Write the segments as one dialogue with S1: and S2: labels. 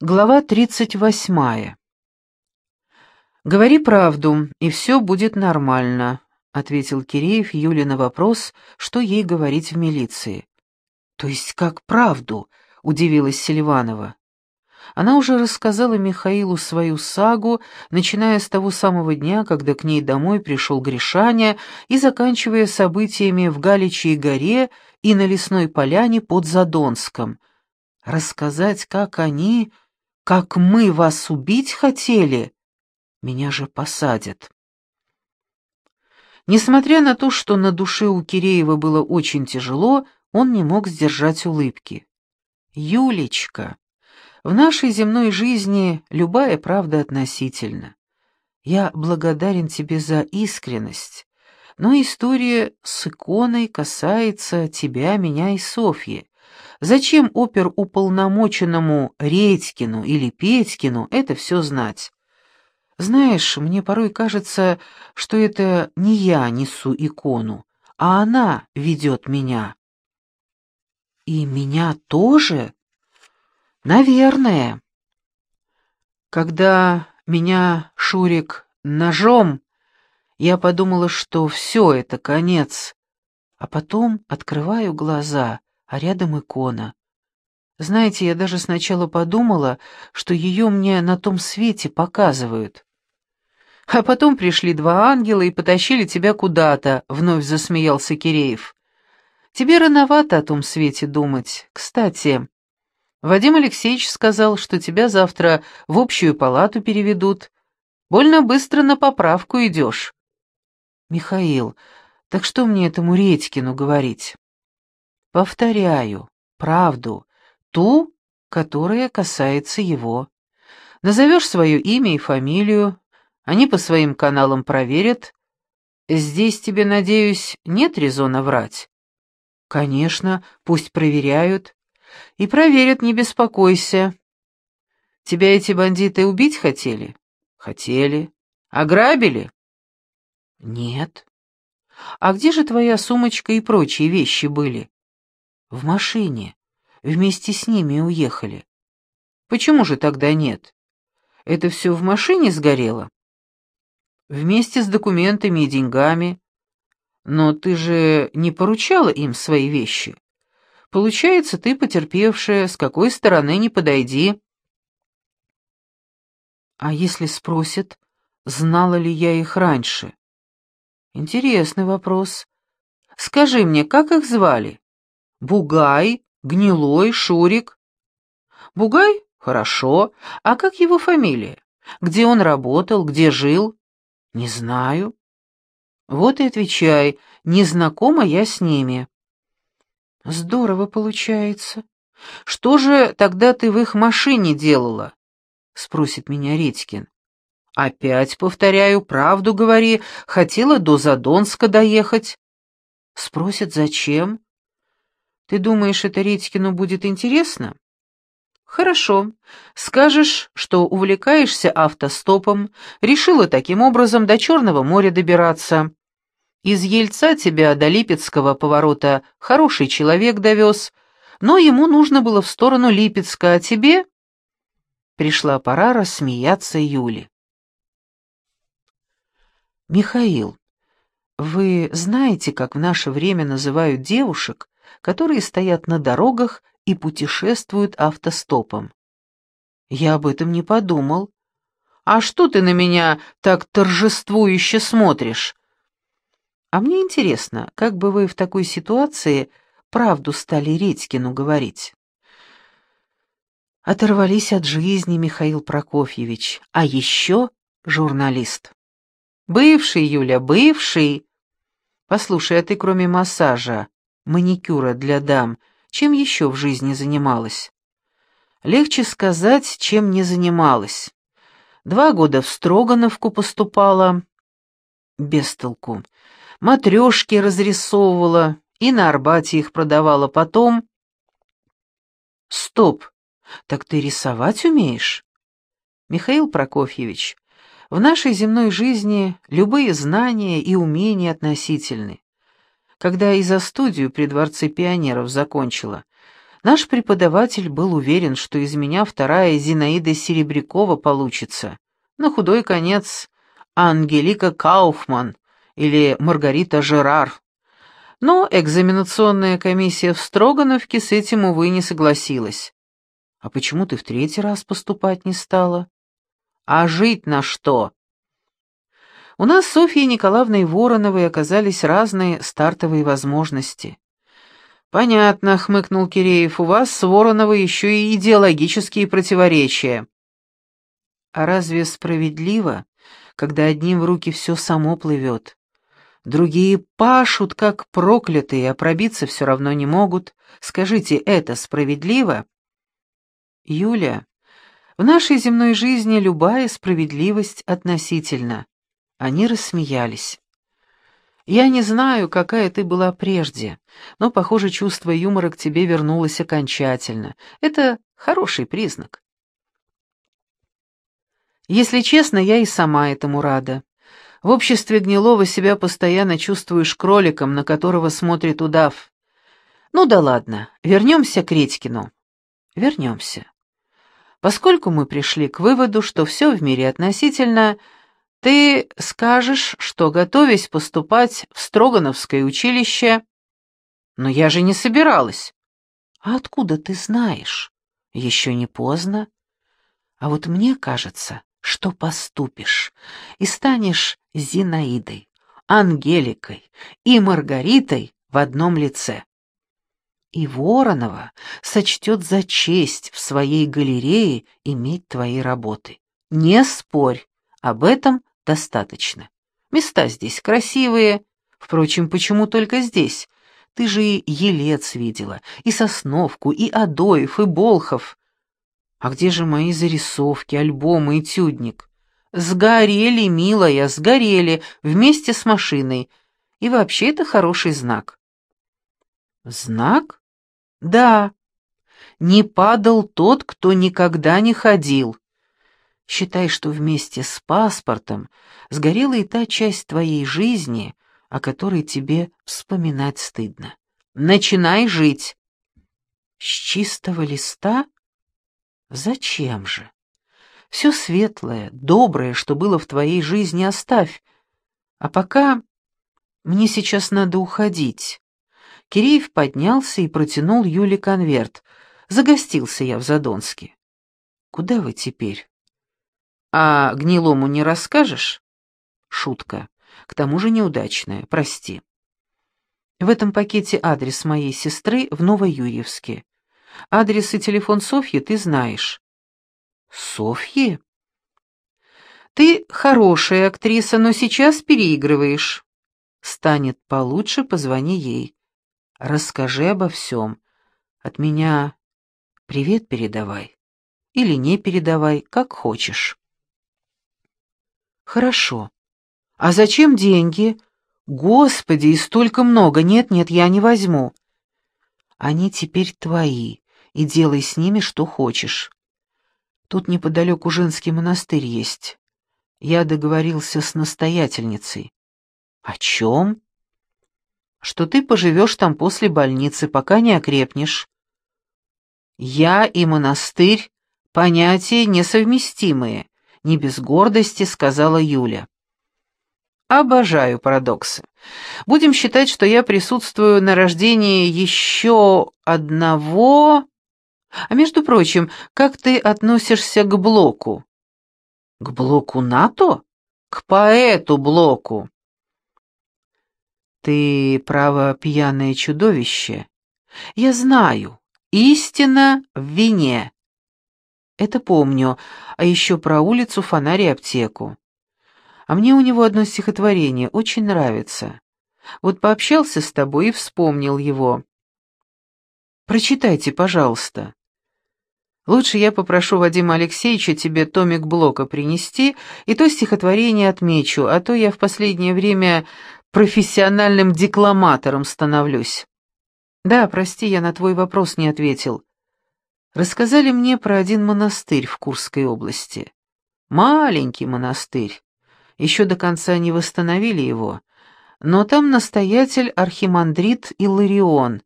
S1: Глава 38. «Говори правду, и все будет нормально», — ответил Киреев Юле на вопрос, что ей говорить в милиции. «То есть как правду?» — удивилась Селиванова. Она уже рассказала Михаилу свою сагу, начиная с того самого дня, когда к ней домой пришел Гришаня, и заканчивая событиями в Галичьей горе и на лесной поляне под Задонском. Рассказать, как они как мы вас убить хотели? Меня же посадят. Несмотря на то, что на душе у Киреева было очень тяжело, он не мог сдержать улыбки. «Юлечка, в нашей земной жизни любая правда относительна. Я благодарен тебе за искренность, но история с иконой касается тебя, меня и Софьи. Зачем оперуполномоченному Редькину или Петькину это все знать? Знаешь, мне порой кажется, что это не я несу икону, а она ведет меня. И меня тоже? Наверное. Когда меня Шурик ножом, я подумала, что все это конец, а потом открываю глаза — а рядом икона. Знаете, я даже сначала подумала, что ее мне на том свете показывают. А потом пришли два ангела и потащили тебя куда-то, — вновь засмеялся Киреев. Тебе рановато о том свете думать. Кстати, Вадим Алексеевич сказал, что тебя завтра в общую палату переведут. Больно быстро на поправку идешь. Михаил, так что мне этому Редькину говорить? Повторяю, правду, ту, которая касается его. Назовешь свое имя и фамилию, они по своим каналам проверят. Здесь тебе, надеюсь, нет резона врать? Конечно, пусть проверяют. И проверят, не беспокойся. Тебя эти бандиты убить хотели? Хотели. Ограбили? Нет. А где же твоя сумочка и прочие вещи были? В машине. Вместе с ними уехали. Почему же тогда нет? Это все в машине сгорело? Вместе с документами и деньгами. Но ты же не поручала им свои вещи. Получается, ты потерпевшая, с какой стороны не подойди. А если спросят, знала ли я их раньше? Интересный вопрос. Скажи мне, как их звали? Бугай, Гнилой, Шурик. Бугай? Хорошо. А как его фамилия? Где он работал, где жил? Не знаю. Вот и отвечай, не знакома я с ними. Здорово получается. Что же тогда ты в их машине делала? Спросит меня Редькин. Опять повторяю, правду говори, хотела до Задонска доехать. Спросит, зачем? Ты думаешь, это Редькину будет интересно? Хорошо. Скажешь, что увлекаешься автостопом, решила таким образом до Черного моря добираться. Из Ельца тебя до Липецкого поворота хороший человек довез, но ему нужно было в сторону Липецка, а тебе... Пришла пора рассмеяться Юле. Михаил, вы знаете, как в наше время называют девушек, которые стоят на дорогах и путешествуют автостопом. Я об этом не подумал. А что ты на меня так торжествующе смотришь? А мне интересно, как бы вы в такой ситуации правду стали Редькину говорить? Оторвались от жизни, Михаил Прокофьевич, а еще журналист. Бывший, Юля, бывший. Послушай, а ты кроме массажа маникюра для дам, чем еще в жизни занималась? Легче сказать, чем не занималась. Два года в Строгановку поступала, без толку. Матрешки разрисовывала и на Арбате их продавала потом. Стоп, так ты рисовать умеешь? Михаил Прокофьевич, в нашей земной жизни любые знания и умения относительны. Когда и за студию при Дворце пионеров закончила, Наш преподаватель был уверен, что из меня вторая Зинаида Серебрякова получится. На худой конец Ангелика Кауфман или Маргарита Жерар. Но экзаменационная комиссия в Строгановке с этим, увы, не согласилась. А почему ты в третий раз поступать не стала? А жить на что? У нас с Софьей Николаевной Вороновой оказались разные стартовые возможности. «Понятно», — хмыкнул Киреев, — «у вас с Вороновой еще и идеологические противоречия». «А разве справедливо, когда одним в руки все само плывет? Другие пашут, как проклятые, а пробиться все равно не могут. Скажите, это справедливо?» «Юля, в нашей земной жизни любая справедливость относительна. Они рассмеялись. «Я не знаю, какая ты была прежде, но, похоже, чувство юмора к тебе вернулось окончательно. Это хороший признак». Если честно, я и сама этому рада. В обществе Гнилова себя постоянно чувствуешь кроликом, на которого смотрит удав. Ну да ладно, вернемся к Редькину. Вернемся. Поскольку мы пришли к выводу, что все в мире относительно, ты скажешь, что, готовясь поступать в Строгановское училище... Но я же не собиралась. А откуда ты знаешь? Еще не поздно. А вот мне кажется, что поступишь и станешь Зинаидой, Ангеликой и Маргаритой в одном лице. И Воронова сочтет за честь в своей галерее иметь твои работы. Не спорь, об этом достаточно. Места здесь красивые. Впрочем, почему только здесь? Ты же и Елец видела, и Сосновку, и Адоев, и Болхов. А где же мои зарисовки, альбомы, этюдник? Сгорели, милая, сгорели, вместе с машиной. И вообще это хороший знак. Знак? Да. Не падал тот, кто никогда не ходил. Считай, что вместе с паспортом сгорела и та часть твоей жизни, о которой тебе вспоминать стыдно. Начинай жить. С чистого листа? Зачем же? Все светлое, доброе, что было в твоей жизни, оставь. А пока мне сейчас надо уходить. Киреев поднялся и протянул Юле конверт. Загостился я в Задонске. Куда вы теперь? А гнилому не расскажешь? Шутка. К тому же неудачная, прости. В этом пакете адрес моей сестры в Новоюрьевске. Адрес и телефон Софьи ты знаешь. Софьи? Ты хорошая актриса, но сейчас переигрываешь. Станет получше, позвони ей. Расскажи обо всем. От меня привет передавай. Или не передавай, как хочешь. Хорошо. А зачем деньги? Господи, и столько много. Нет, нет, я не возьму. Они теперь твои, и делай с ними что хочешь. Тут неподалеку женский монастырь есть. Я договорился с настоятельницей. О чем? Что ты поживешь там после больницы, пока не окрепнешь. Я и монастырь — понятия несовместимые не без гордости сказала Юля. Обожаю парадоксы. Будем считать, что я присутствую на рождении еще одного... А между прочим, как ты относишься к блоку? К блоку НАТО? К поэту блоку. Ты, право, пьяное чудовище. Я знаю, истина в вине. Это помню, а еще про улицу, фонарь и аптеку. А мне у него одно стихотворение очень нравится. Вот пообщался с тобой и вспомнил его. Прочитайте, пожалуйста. Лучше я попрошу Вадима Алексеевича тебе томик Блока принести, и то стихотворение отмечу, а то я в последнее время профессиональным декламатором становлюсь. Да, прости, я на твой вопрос не ответил. Рассказали мне про один монастырь в Курской области. Маленький монастырь. Еще до конца не восстановили его, но там настоятель архимандрит Иларион.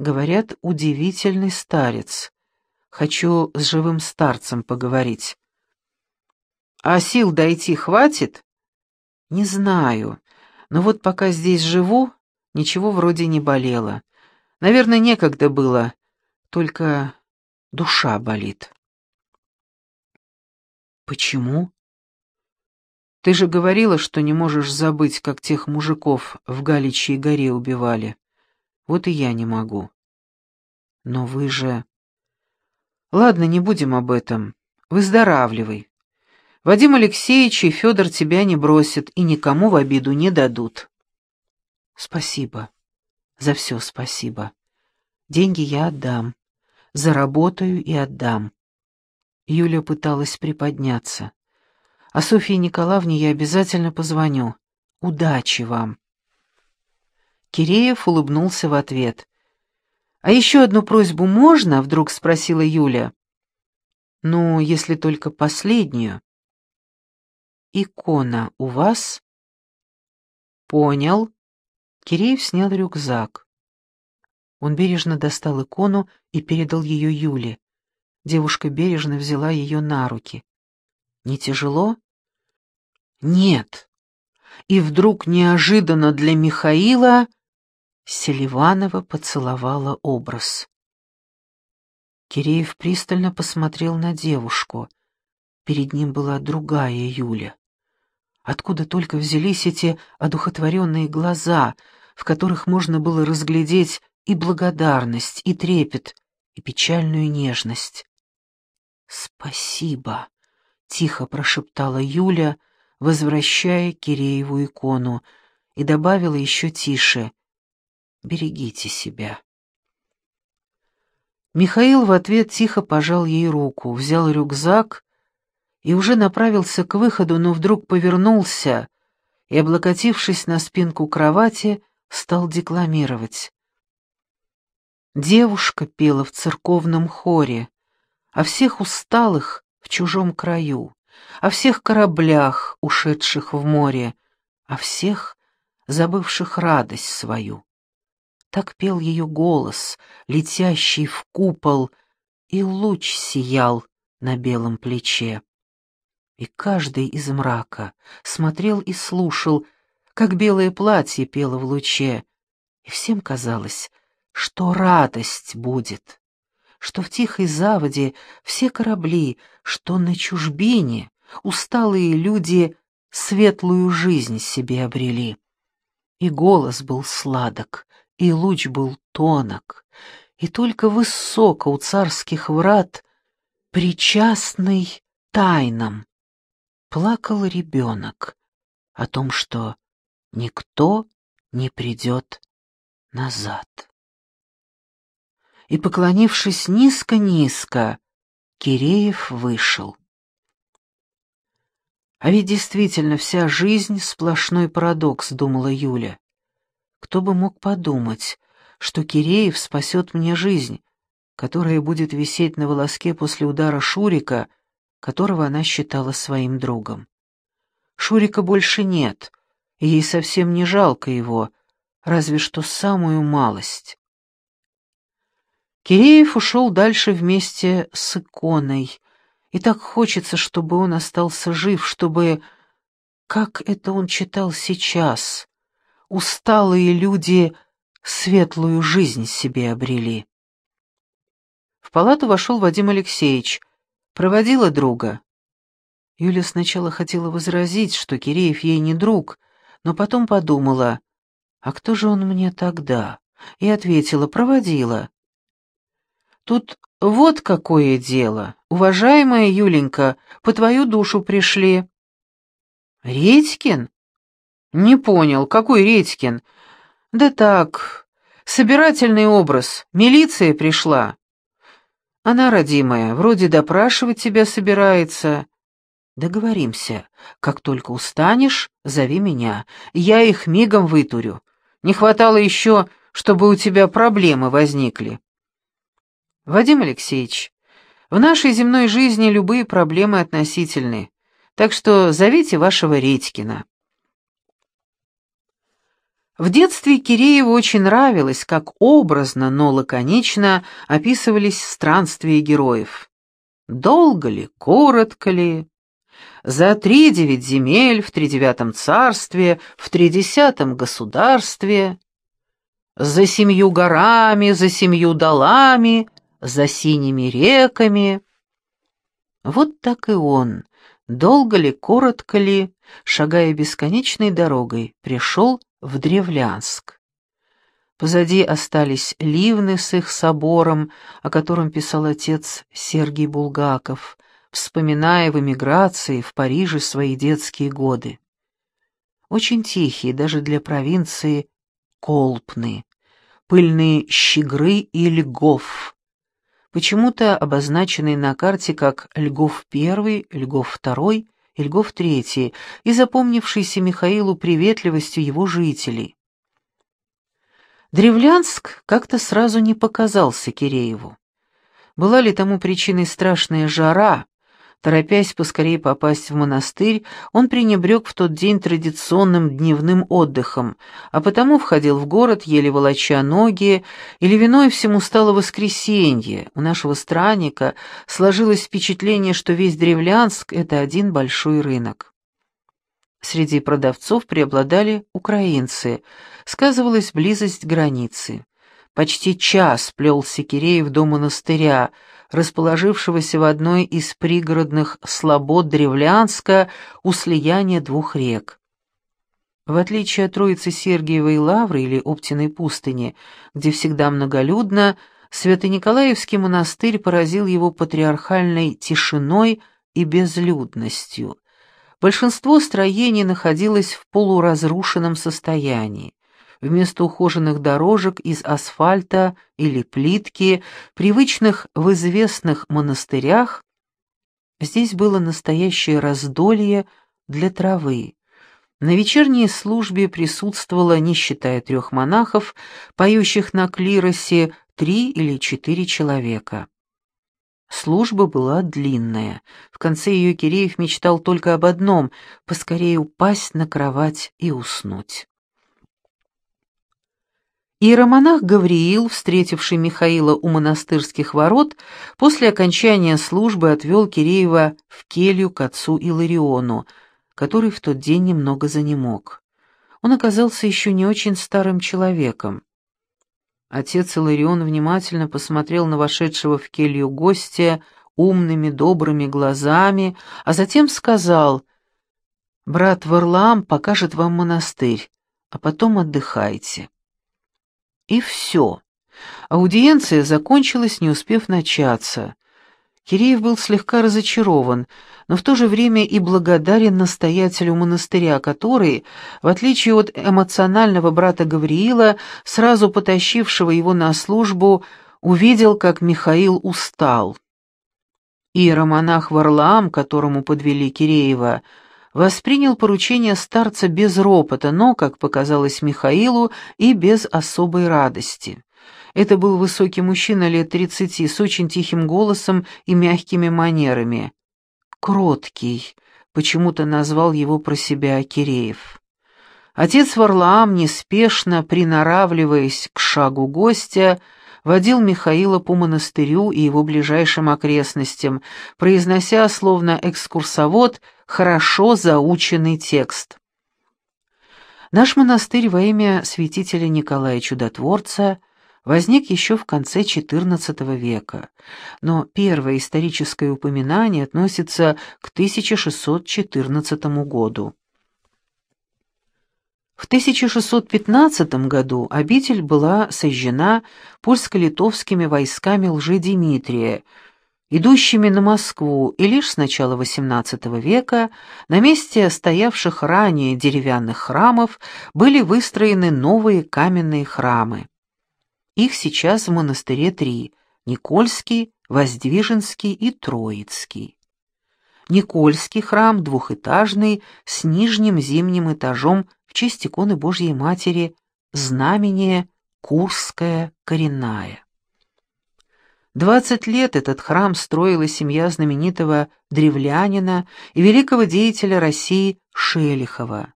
S1: Говорят, удивительный старец. Хочу с живым старцем поговорить. А сил дойти хватит? Не знаю. Но вот пока здесь живу, ничего вроде не болело. Наверное, некогда было. Только душа болит. Почему? Ты же говорила, что не можешь забыть, как тех мужиков в Галичьей горе убивали. Вот и я не могу. Но вы же... Ладно, не будем об этом. Выздоравливай. Вадим Алексеевич и Федор тебя не бросят и никому в обиду не дадут. Спасибо. За все спасибо. Деньги я отдам. Заработаю и отдам. Юля пыталась приподняться. А Софье Николаевне я обязательно позвоню. Удачи вам. Киреев улыбнулся в ответ. «А еще одну просьбу можно?» — вдруг спросила Юля. «Ну, если только последнюю». «Икона у вас?» «Понял». Киреев снял рюкзак. Он бережно достал икону и передал ее Юле. Девушка бережно взяла ее на руки. «Не тяжело?» «Нет». И вдруг неожиданно для Михаила Селиванова поцеловала образ. Киреев пристально посмотрел на девушку. Перед ним была другая Юля. Откуда только взялись эти одухотворенные глаза, в которых можно было разглядеть и благодарность, и трепет, и печальную нежность. «Спасибо», — тихо прошептала Юля, возвращая Кирееву икону, и добавила еще тише «Берегите себя». Михаил в ответ тихо пожал ей руку, взял рюкзак и уже направился к выходу, но вдруг повернулся и, облокотившись на спинку кровати, стал декламировать. Девушка пела в церковном хоре, о всех усталых в чужом краю, о всех кораблях, ушедших в море, о всех, забывших радость свою. Так пел ее голос, летящий в купол, и луч сиял на белом плече. И каждый из мрака смотрел и слушал, как белое платье пело в луче, и всем казалось, что радость будет что в тихой заводе все корабли, что на чужбине усталые люди светлую жизнь себе обрели. И голос был сладок, и луч был тонок, и только высоко у царских врат, причастный тайнам, плакал ребенок о том, что никто не придет назад и, поклонившись низко-низко, Киреев вышел. А ведь действительно вся жизнь — сплошной парадокс, думала Юля. Кто бы мог подумать, что Киреев спасет мне жизнь, которая будет висеть на волоске после удара Шурика, которого она считала своим другом. Шурика больше нет, и ей совсем не жалко его, разве что самую малость. Киреев ушел дальше вместе с иконой, и так хочется, чтобы он остался жив, чтобы... Как это он читал сейчас? Усталые люди светлую жизнь себе обрели. В палату вошел Вадим Алексеевич. Проводила друга. Юля сначала хотела возразить, что Киреев ей не друг, но потом подумала, а кто же он мне тогда? И ответила, проводила. Тут вот какое дело. Уважаемая Юленька, по твою душу пришли. Редькин? Не понял, какой Редькин? Да так, собирательный образ. Милиция пришла. Она, родимая, вроде допрашивать тебя собирается. Договоримся. Как только устанешь, зови меня. Я их мигом вытурю. Не хватало еще, чтобы у тебя проблемы возникли. Вадим Алексеевич, в нашей земной жизни любые проблемы относительны, так что зовите вашего Редькина. В детстве Кирееву очень нравилось, как образно, но лаконично описывались странствия героев. Долго ли, коротко ли? За три девять земель в тридевятом царстве, в тридесятом государстве, за семью горами, за семью долами, за синими реками. Вот так и он, долго ли, коротко ли, шагая бесконечной дорогой, пришел в Древлянск. Позади остались Ливны с их собором, о котором писал отец Сергий Булгаков, вспоминая в эмиграции в Париже свои детские годы. Очень тихие, даже для провинции, Колпны, пыльные Щегры и Льгов, почему-то обозначенные на карте как Льгов I, Льгов II и Льгов III, и запомнившийся Михаилу приветливостью его жителей. Древлянск как-то сразу не показался Кирееву. Была ли тому причиной страшная жара? Торопясь поскорее попасть в монастырь, он пренебрег в тот день традиционным дневным отдыхом, а потому входил в город, еле волоча ноги, или виной всему стало воскресенье. У нашего странника сложилось впечатление, что весь Древлянск — это один большой рынок. Среди продавцов преобладали украинцы, сказывалась близость границы. Почти час плелся Киреев до монастыря, расположившегося в одной из пригородных слобод Древлянска у слияния двух рек. В отличие от Троицы Сергиевой Лавры или Оптиной пустыни, где всегда многолюдно, Свято-Николаевский монастырь поразил его патриархальной тишиной и безлюдностью. Большинство строений находилось в полуразрушенном состоянии. Вместо ухоженных дорожек из асфальта или плитки, привычных в известных монастырях, здесь было настоящее раздолье для травы. На вечерней службе присутствовало, не считая трех монахов, поющих на клиросе, три или четыре человека. Служба была длинная. В конце ее Киреев мечтал только об одном — поскорее упасть на кровать и уснуть. Иеромонах Гавриил, встретивший Михаила у монастырских ворот, после окончания службы отвел Киреева в келью к отцу Илариону, который в тот день немного занемог. Он оказался еще не очень старым человеком. Отец Иларион внимательно посмотрел на вошедшего в келью гостя умными, добрыми глазами, а затем сказал, «Брат Варлаам покажет вам монастырь, а потом отдыхайте». И все. Аудиенция закончилась, не успев начаться. Киреев был слегка разочарован, но в то же время и благодарен настоятелю монастыря, который, в отличие от эмоционального брата Гавриила, сразу потащившего его на службу, увидел, как Михаил устал. Иеромонах Варлаам, которому подвели Киреева, воспринял поручение старца без ропота, но, как показалось Михаилу, и без особой радости. Это был высокий мужчина лет тридцати с очень тихим голосом и мягкими манерами. «Кроткий», — почему-то назвал его про себя Киреев. Отец Варлаам, неспешно приноравливаясь к шагу гостя, водил Михаила по монастырю и его ближайшим окрестностям, произнося, словно экскурсовод, хорошо заученный текст. Наш монастырь во имя святителя Николая Чудотворца — возник еще в конце XIV века, но первое историческое упоминание относится к 1614 году. В 1615 году обитель была сожжена польско-литовскими войсками Лжедимитрия, идущими на Москву, и лишь с начала XVIII века на месте стоявших ранее деревянных храмов были выстроены новые каменные храмы. Их сейчас в монастыре три — Никольский, Воздвиженский и Троицкий. Никольский храм двухэтажный, с нижним зимним этажом в честь иконы Божьей Матери, знамение Курская коренная. Двадцать лет этот храм строила семья знаменитого древлянина и великого деятеля России Шелихова.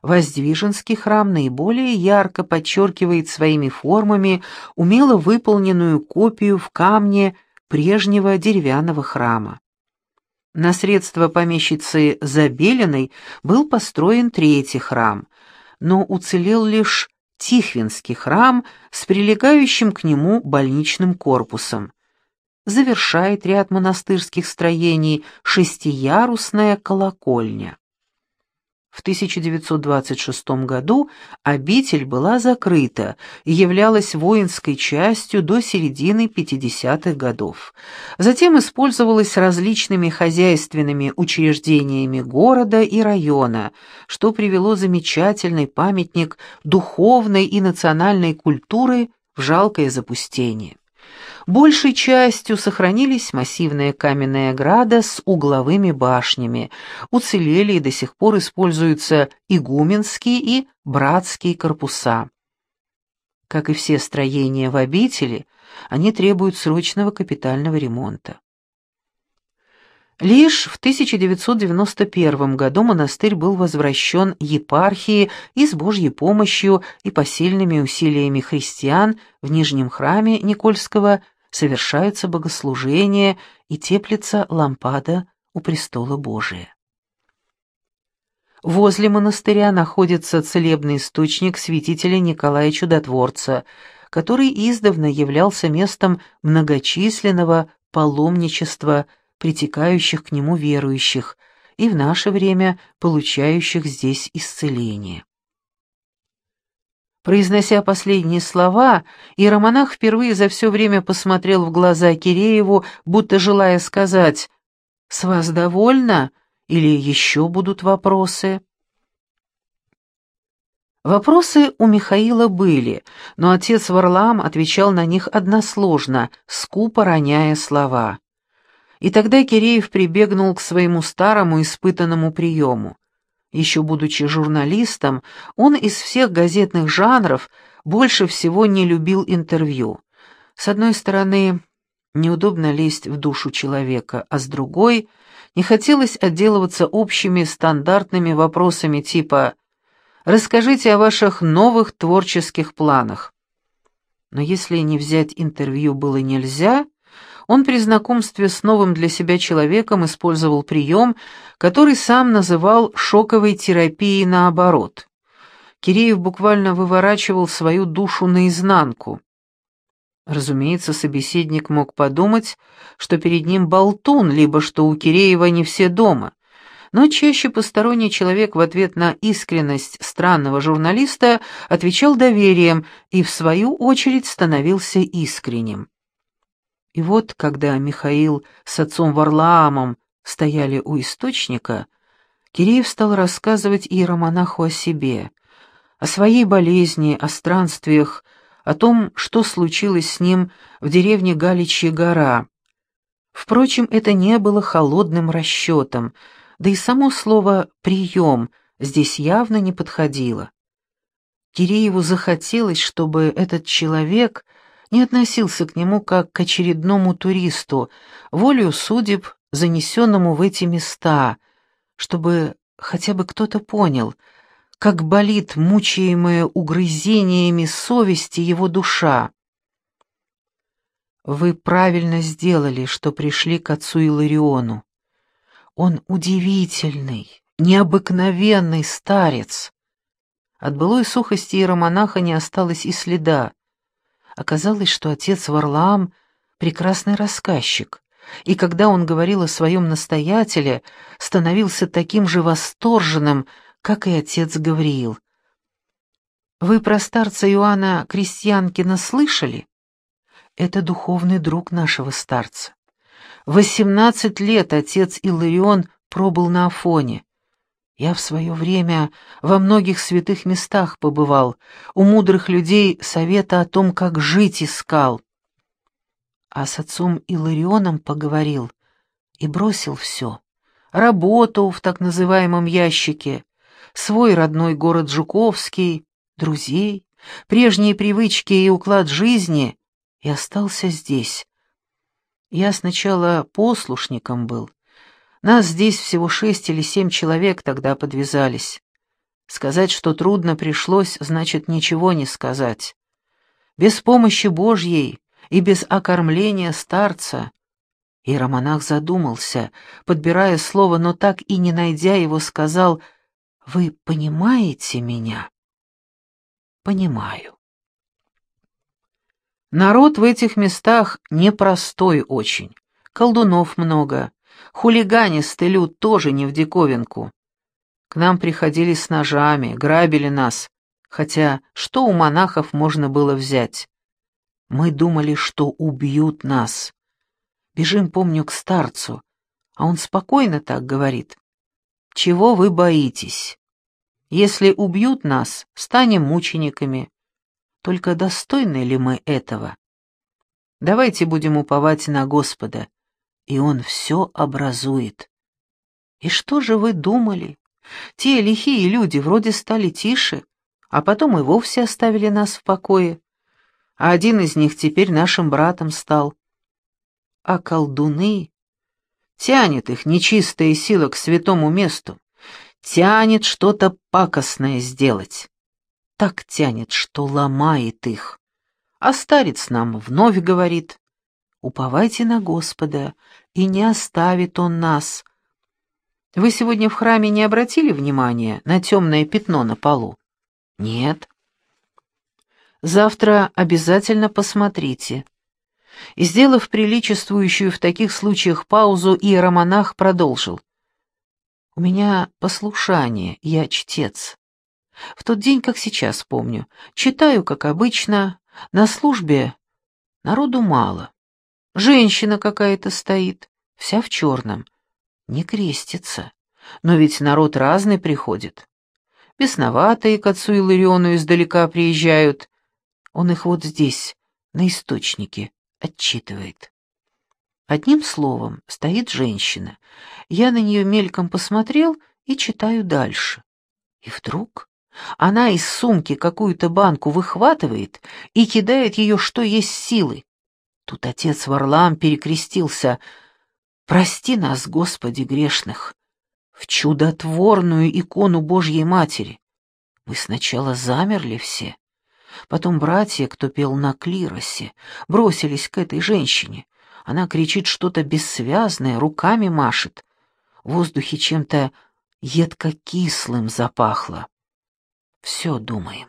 S1: Воздвиженский храм наиболее ярко подчеркивает своими формами умело выполненную копию в камне прежнего деревянного храма. На средства помещицы Забелиной был построен третий храм, но уцелел лишь Тихвинский храм с прилегающим к нему больничным корпусом. Завершает ряд монастырских строений шестиярусная колокольня. В 1926 году обитель была закрыта и являлась воинской частью до середины 50-х годов. Затем использовалась различными хозяйственными учреждениями города и района, что привело замечательный памятник духовной и национальной культуры в жалкое запустение. Большей частью сохранились массивные каменные ограда с угловыми башнями, уцелели и до сих пор используются игуменские и братские корпуса. Как и все строения в обители, они требуют срочного капитального ремонта. Лишь в 1991 году монастырь был возвращен епархии и с Божьей помощью и посильными усилиями христиан в Нижнем храме Никольского совершаются богослужения и теплится лампада у престола Божия. Возле монастыря находится целебный источник святителя Николая Чудотворца, который издавна являлся местом многочисленного паломничества притекающих к нему верующих и в наше время получающих здесь исцеление. Произнося последние слова, иеромонах впервые за все время посмотрел в глаза Кирееву, будто желая сказать «С вас довольно? Или еще будут вопросы?» Вопросы у Михаила были, но отец Варлам отвечал на них односложно, скупо роняя слова. И тогда Киреев прибегнул к своему старому испытанному приему. Еще будучи журналистом, он из всех газетных жанров больше всего не любил интервью. С одной стороны, неудобно лезть в душу человека, а с другой — не хотелось отделываться общими стандартными вопросами типа «Расскажите о ваших новых творческих планах». Но если не взять интервью было нельзя — он при знакомстве с новым для себя человеком использовал прием, который сам называл шоковой терапией наоборот. Киреев буквально выворачивал свою душу наизнанку. Разумеется, собеседник мог подумать, что перед ним болтун, либо что у Киреева не все дома. Но чаще посторонний человек в ответ на искренность странного журналиста отвечал доверием и, в свою очередь, становился искренним. И вот, когда Михаил с отцом Варлаамом стояли у источника, Киреев стал рассказывать иеромонаху о себе, о своей болезни, о странствиях, о том, что случилось с ним в деревне Галичья гора. Впрочем, это не было холодным расчетом, да и само слово «прием» здесь явно не подходило. Кирееву захотелось, чтобы этот человек — не относился к нему как к очередному туристу, волею судеб, занесенному в эти места, чтобы хотя бы кто-то понял, как болит мучаемая угрызениями совести его душа. Вы правильно сделали, что пришли к отцу Илариону. Он удивительный, необыкновенный старец. От былой сухости иеромонаха не осталось и следа. Оказалось, что отец Варлаам — прекрасный рассказчик, и когда он говорил о своем настоятеле, становился таким же восторженным, как и отец Гавриил. «Вы про старца Иоанна Крестьянкина слышали?» Это духовный друг нашего старца. Восемнадцать лет отец Иларион пробыл на Афоне. Я в свое время во многих святых местах побывал, у мудрых людей совета о том, как жить искал. А с отцом Иларионом поговорил и бросил все. Работу в так называемом ящике, свой родной город Жуковский, друзей, прежние привычки и уклад жизни, и остался здесь. Я сначала послушником был, нас здесь всего шесть или семь человек тогда подвязались. Сказать, что трудно пришлось, значит ничего не сказать. Без помощи Божьей и без окормления старца. Иеромонах задумался, подбирая слово, но так и не найдя его, сказал «Вы понимаете меня?» «Понимаю». Народ в этих местах непростой очень, колдунов много, хулиганистый люд тоже не в диковинку. К нам приходили с ножами, грабили нас, хотя что у монахов можно было взять? Мы думали, что убьют нас. Бежим, помню, к старцу, а он спокойно так говорит. «Чего вы боитесь? Если убьют нас, станем мучениками. Только достойны ли мы этого? Давайте будем уповать на Господа, и Он все образует. И что же вы думали? Те лихие люди вроде стали тише, а потом и вовсе оставили нас в покое. А один из них теперь нашим братом стал. А колдуны... Тянет их нечистая сила к святому месту, тянет что-то пакостное сделать. Так тянет, что ломает их. А старец нам вновь говорит, «Уповайте на Господа, и не оставит Он нас, вы сегодня в храме не обратили внимания на темное пятно на полу? Нет. Завтра обязательно посмотрите. И, сделав приличествующую в таких случаях паузу, иеромонах продолжил. «У меня послушание, я чтец. В тот день, как сейчас помню, читаю, как обычно, на службе народу мало. Женщина какая-то стоит, вся в черном не крестится. Но ведь народ разный приходит. Бесноватые к отцу Илариону издалека приезжают. Он их вот здесь, на источнике, отчитывает. Одним словом, стоит женщина. Я на нее мельком посмотрел и читаю дальше. И вдруг она из сумки какую-то банку выхватывает и кидает ее, что есть силы. Тут отец Варлам перекрестился — Прости нас, Господи, грешных, в чудотворную икону Божьей Матери. Мы сначала замерли все, потом братья, кто пел на клиросе, бросились к этой женщине. Она кричит что-то бессвязное, руками машет. В воздухе чем-то едко-кислым запахло. Все думаем.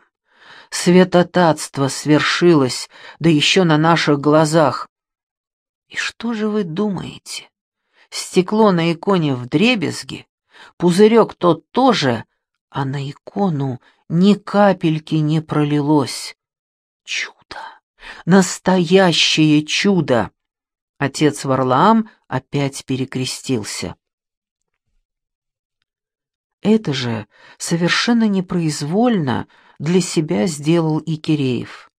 S1: Светотатство свершилось, да еще на наших глазах. И что же вы думаете? стекло на иконе в дребезги, пузырек тот тоже, а на икону ни капельки не пролилось. Чудо! Настоящее чудо! Отец Варлаам опять перекрестился. Это же совершенно непроизвольно для себя сделал и Киреев.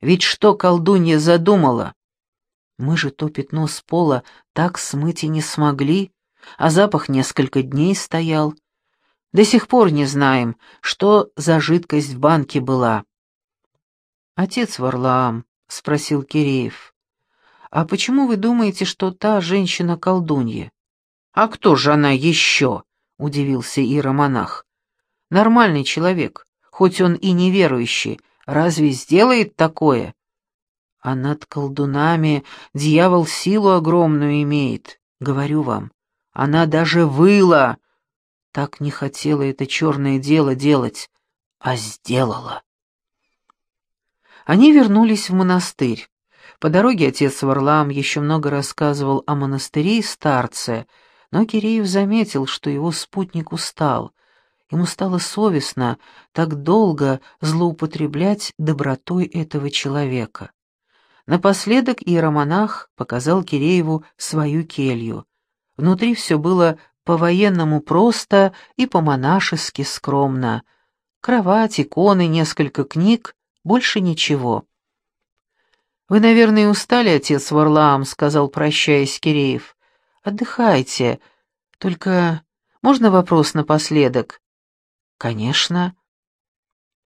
S1: Ведь что колдунья задумала? Мы же то пятно с пола так смыть и не смогли, а запах несколько дней стоял. До сих пор не знаем, что за жидкость в банке была. «Отец Варлаам», — спросил Киреев, — «а почему вы думаете, что та женщина колдунья?» «А кто же она еще?» — удивился иеромонах. «Нормальный человек, хоть он и неверующий, разве сделает такое?» А над колдунами дьявол силу огромную имеет, говорю вам. Она даже выла. Так не хотела это черное дело делать, а сделала. Они вернулись в монастырь. По дороге отец Варлам еще много рассказывал о монастыре и старце, но Киреев заметил, что его спутник устал. Ему стало совестно так долго злоупотреблять добротой этого человека. Напоследок иеромонах показал Кирееву свою келью. Внутри все было по-военному просто и по-монашески скромно. Кровать, иконы, несколько книг, больше ничего. «Вы, наверное, устали, отец Варлаам», — сказал, прощаясь Киреев. «Отдыхайте. Только можно вопрос напоследок?» «Конечно».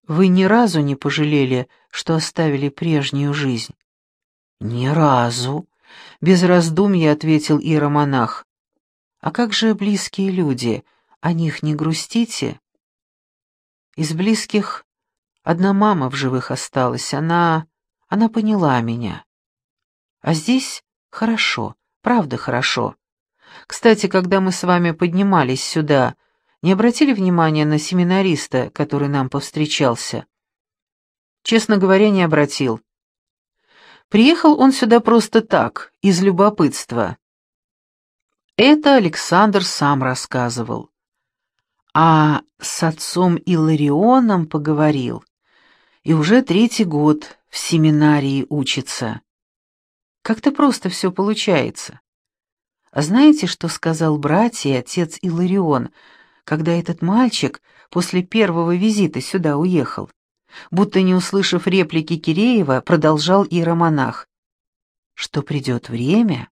S1: «Вы ни разу не пожалели, что оставили прежнюю жизнь?» «Ни разу», — без раздумья ответил иеромонах. «А как же близкие люди? О них не грустите?» Из близких одна мама в живых осталась, она... она поняла меня. А здесь хорошо, правда хорошо. Кстати, когда мы с вами поднимались сюда, не обратили внимания на семинариста, который нам повстречался? Честно говоря, не обратил. Приехал он сюда просто так, из любопытства. Это Александр сам рассказывал. А с отцом Иларионом поговорил. И уже третий год в семинарии учится. Как-то просто все получается. А знаете, что сказал братья отец Иларион, когда этот мальчик после первого визита сюда уехал? Будто не услышав реплики Киреева, продолжал иеромонах. Что придет время,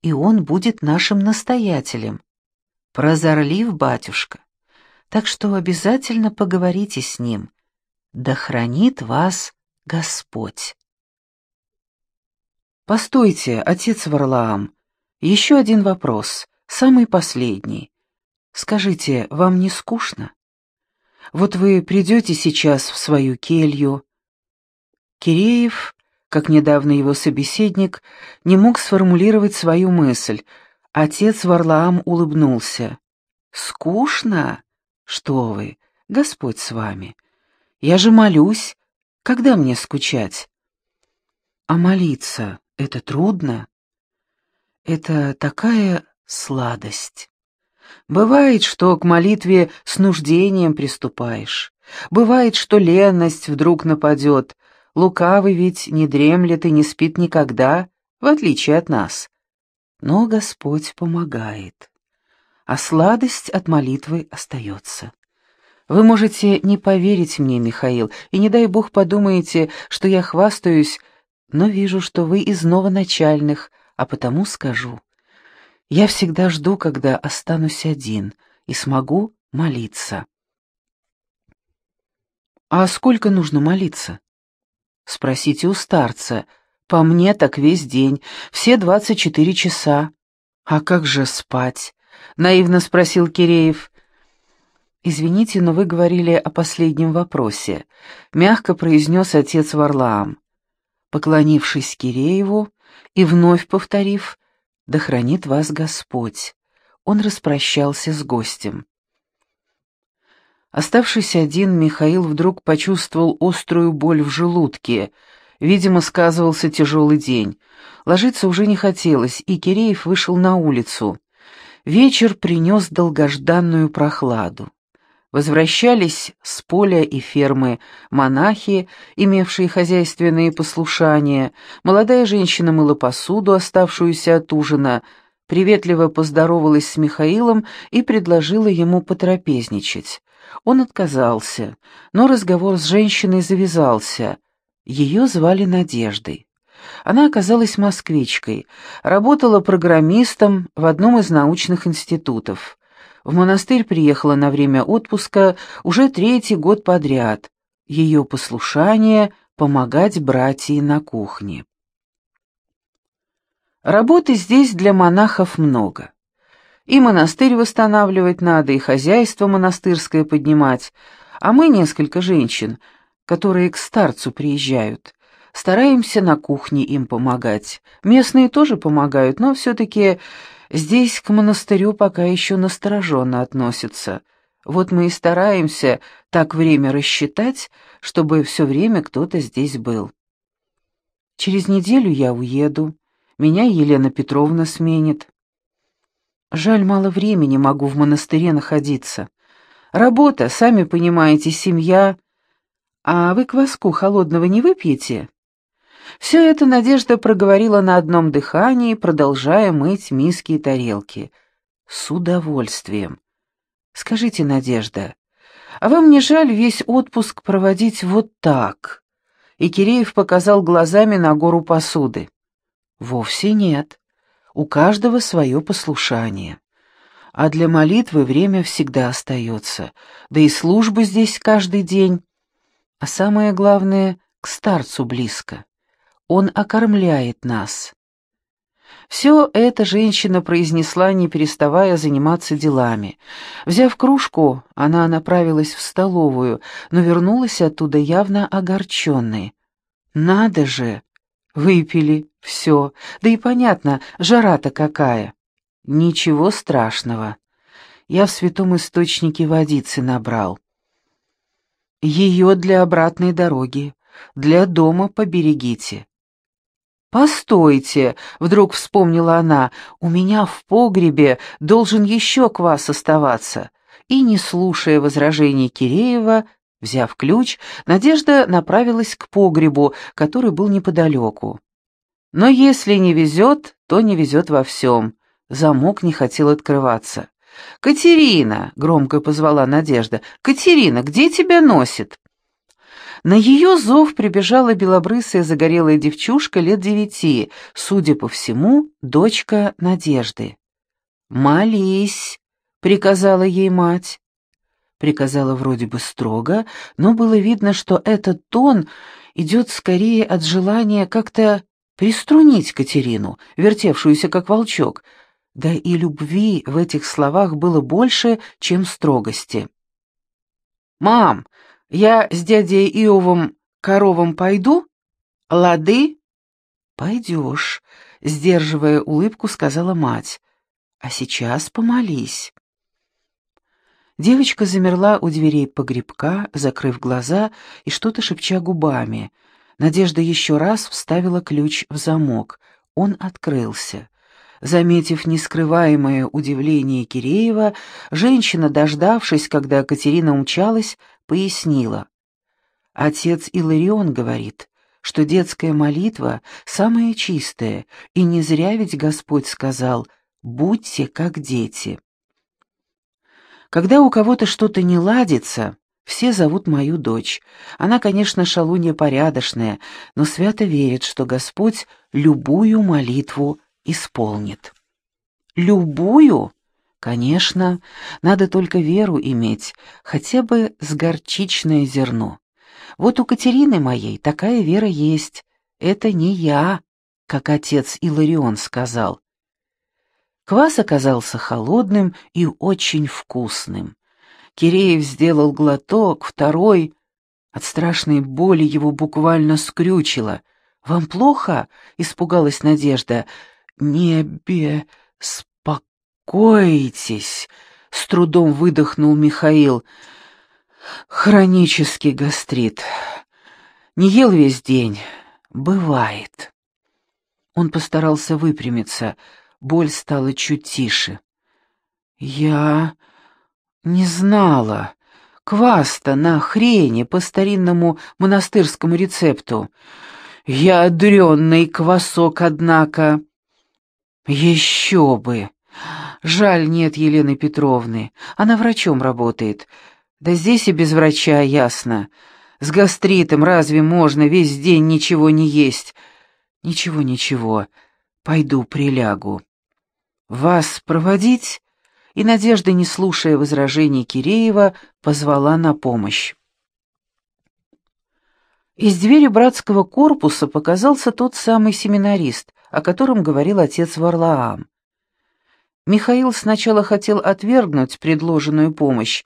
S1: и он будет нашим настоятелем. Прозорлив батюшка. Так что обязательно поговорите с ним. Да хранит вас Господь. Постойте, отец Варлаам, еще один вопрос, самый последний. Скажите, вам не скучно? Вот вы придете сейчас в свою келью. Киреев, как недавно его собеседник, не мог сформулировать свою мысль. Отец Варлаам улыбнулся. «Скучно? Что вы, Господь с вами. Я же молюсь. Когда мне скучать?» «А молиться — это трудно?» Это такая сладость. Бывает, что к молитве с нуждением приступаешь. Бывает, что ленность вдруг нападет. Лукавый ведь не дремлет и не спит никогда, в отличие от нас. Но Господь помогает. А сладость от молитвы остается. Вы можете не поверить мне, Михаил, и не дай Бог подумаете, что я хвастаюсь, но вижу, что вы из новоначальных — а потому скажу. Я всегда жду, когда останусь один и смогу молиться. «А сколько нужно молиться?» «Спросите у старца. По мне так весь день, все двадцать четыре часа». «А как же спать?» — наивно спросил Киреев. «Извините, но вы говорили о последнем вопросе», — мягко произнес отец Варлаам. Поклонившись Кирееву, и вновь повторив «Да хранит вас Господь», он распрощался с гостем. Оставшись один, Михаил вдруг почувствовал острую боль в желудке. Видимо, сказывался тяжелый день. Ложиться уже не хотелось, и Киреев вышел на улицу. Вечер принес долгожданную прохладу. Возвращались с поля и фермы монахи, имевшие хозяйственные послушания, молодая женщина мыла посуду, оставшуюся от ужина, приветливо поздоровалась с Михаилом и предложила ему потрапезничать. Он отказался, но разговор с женщиной завязался. Ее звали Надеждой. Она оказалась москвичкой, работала программистом в одном из научных институтов. В монастырь приехала на время отпуска уже третий год подряд. Ее послушание — помогать братьям на кухне. Работы здесь для монахов много. И монастырь восстанавливать надо, и хозяйство монастырское поднимать, а мы несколько женщин, которые к старцу приезжают. Стараемся на кухне им помогать. Местные тоже помогают, но все-таки Здесь к монастырю пока еще настороженно относятся. Вот мы и стараемся так время рассчитать, чтобы все время кто-то здесь был. Через неделю я уеду, меня Елена Петровна сменит. Жаль, мало времени могу в монастыре находиться. Работа, сами понимаете, семья. А вы кваску холодного не выпьете? Все это Надежда проговорила на одном дыхании, продолжая мыть миски и тарелки. С удовольствием. «Скажите, Надежда, а вам не жаль весь отпуск проводить вот так?» И Киреев показал глазами на гору посуды. «Вовсе нет. У каждого свое послушание. А для молитвы время всегда остается, да и службы здесь каждый день. А самое главное — к старцу близко. Он окормляет нас. Все это женщина произнесла, не переставая заниматься делами. Взяв кружку, она направилась в столовую, но вернулась оттуда явно огорченной. «Надо же! Выпили, все. Да и понятно, жара-то какая!» «Ничего страшного. Я в святом источнике водицы набрал. Ее для обратной дороги, для дома поберегите. «Постойте!» — вдруг вспомнила она. «У меня в погребе должен еще квас оставаться». И, не слушая возражений Киреева, взяв ключ, Надежда направилась к погребу, который был неподалеку. Но если не везет, то не везет во всем. Замок не хотел открываться. «Катерина!» — громко позвала Надежда. «Катерина, где тебя носит?» На ее зов прибежала белобрысая загорелая девчушка лет девяти, судя по всему, дочка Надежды. «Молись», — приказала ей мать. Приказала вроде бы строго, но было видно, что этот тон идет скорее от желания как-то приструнить Катерину, вертевшуюся как волчок, да и любви в этих словах было больше, чем строгости. «Мам, я с дядей Иовом коровам пойду? Лады?» «Пойдешь», — сдерживая улыбку, сказала мать. «А сейчас помолись». Девочка замерла у дверей погребка, закрыв глаза и что-то шепча губами. Надежда еще раз вставила ключ в замок. Он открылся. Заметив нескрываемое удивление Киреева, женщина, дождавшись, когда Катерина умчалась, пояснила. Отец Иларион говорит, что детская молитва самая чистая, и не зря ведь Господь сказал «будьте как дети». Когда у кого-то что-то не ладится, все зовут мою дочь. Она, конечно, шалунья порядочная, но свято верит, что Господь любую молитву исполнит. Любую? Конечно, надо только веру иметь, хотя бы с горчичное зерно. Вот у Катерины моей такая вера есть. Это не я, как отец Иларион сказал. Квас оказался холодным и очень вкусным. Киреев сделал глоток, второй. От страшной боли его буквально скрючило. «Вам плохо?» — испугалась Надежда не беспокойтесь», — с трудом выдохнул Михаил. «Хронический гастрит. Не ел весь день. Бывает». Он постарался выпрямиться. Боль стала чуть тише. «Я не знала. Кваста на хрене по старинному монастырскому рецепту. Я дрённый квасок, однако...» «Еще бы! Жаль, нет Елены Петровны. Она врачом работает. Да здесь и без врача, ясно. С гастритом разве можно весь день ничего не есть? Ничего, ничего. Пойду прилягу. Вас проводить?» И Надежда, не слушая возражений Киреева, позвала на помощь. Из двери братского корпуса показался тот самый семинарист — о котором говорил отец Варлаам. Михаил сначала хотел отвергнуть предложенную помощь,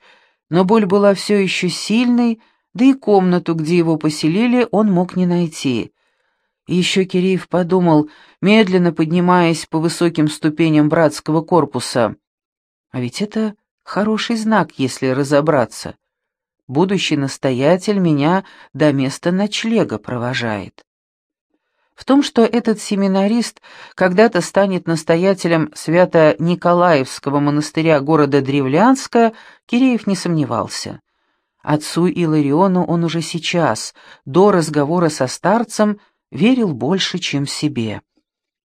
S1: но боль была все еще сильной, да и комнату, где его поселили, он мог не найти. Еще Киреев подумал, медленно поднимаясь по высоким ступеням братского корпуса. А ведь это хороший знак, если разобраться. Будущий настоятель меня до места ночлега провожает. В том, что этот семинарист когда-то станет настоятелем Свято-Николаевского монастыря города Древлянска, Киреев не сомневался. Отцу Илариону он уже сейчас, до разговора со старцем, верил больше, чем себе.